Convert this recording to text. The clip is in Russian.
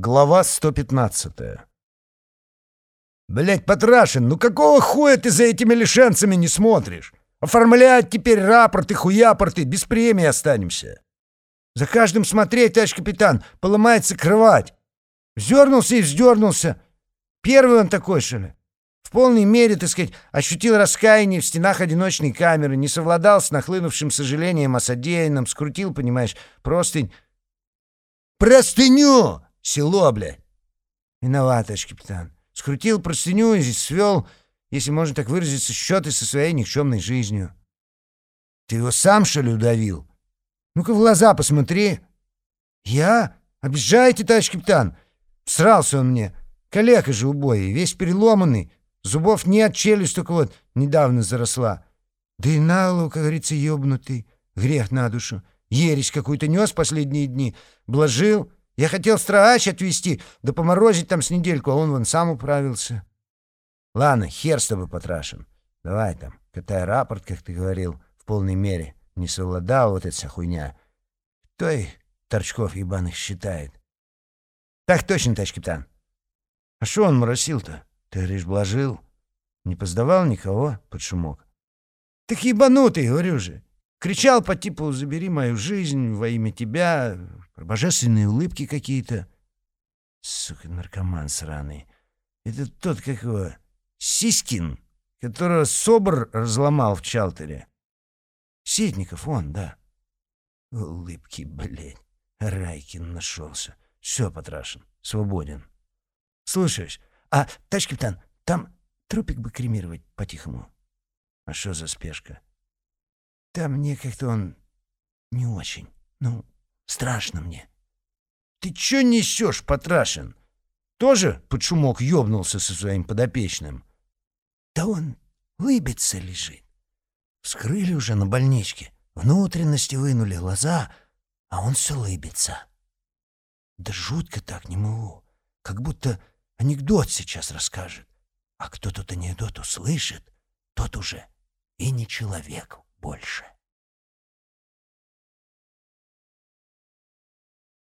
Глава 115 Блять, Патрашин, ну какого хуя ты за этими лишенцами не смотришь? Оформлять теперь рапорты, хуяпорты, без премии останемся. За каждым смотреть, товарищ капитан, поломается кровать. Вздернулся и вздернулся. Первый он такой, что ли? В полной мере, так сказать, ощутил раскаяние в стенах одиночной камеры, не совладал с нахлынувшим сожалением о содеянном, скрутил, понимаешь, простынь. «Простыню!» Село, бля. Виноват, товарищ капитан. Скрутил простыню и свел, если можно так выразиться, счеты со своей никчемной жизнью. Ты его сам, что ли, удавил? Ну-ка в глаза посмотри. Я? Обижаете, товарищ капитан? Срался он мне. Калека же убой, весь переломанный. Зубов нет, челюсть только вот недавно заросла. Да и налу, как говорится, ёбнутый. Грех на душу. Ересь какую-то нес последние дни. Блажил, я хотел страгач отвезти, да поморозить там с недельку, а он вон сам управился. Ладно, хер с тобой потрашен. Давай там, катай рапорт, как ты говорил, в полной мере. Не совладал вот эта вся хуйня. Кто их, торчков ебаных, считает? Так точно, товарищ капитан. А что он моросил-то? Ты, говоришь, блажил? Не поздавал никого под шумок? Так ебанутый, говорю же. Кричал по типу «забери мою жизнь во имя тебя», божественные улыбки какие-то. Сука, наркоман сраный. Это тот, как его, Сиськин, которого Собор разломал в Чалтере. Ситников он, да. Улыбки, блядь. Райкин нашелся. Все, Потрашен, свободен. Слушаешь, а, товарищ капитан, там трупик бы кремировать по-тихому. А что за спешка? Да мне как-то он не очень. Ну, страшно мне. Ты чё несешь, Потрашин? Тоже под шумок ёбнулся со своим подопечным? Да он лыбится лежит. Вскрыли уже на больничке, внутренности вынули глаза, а он все лыбится. Да жутко так не могу, как будто анекдот сейчас расскажет. А кто тут анекдот услышит, тот уже и не человек больше.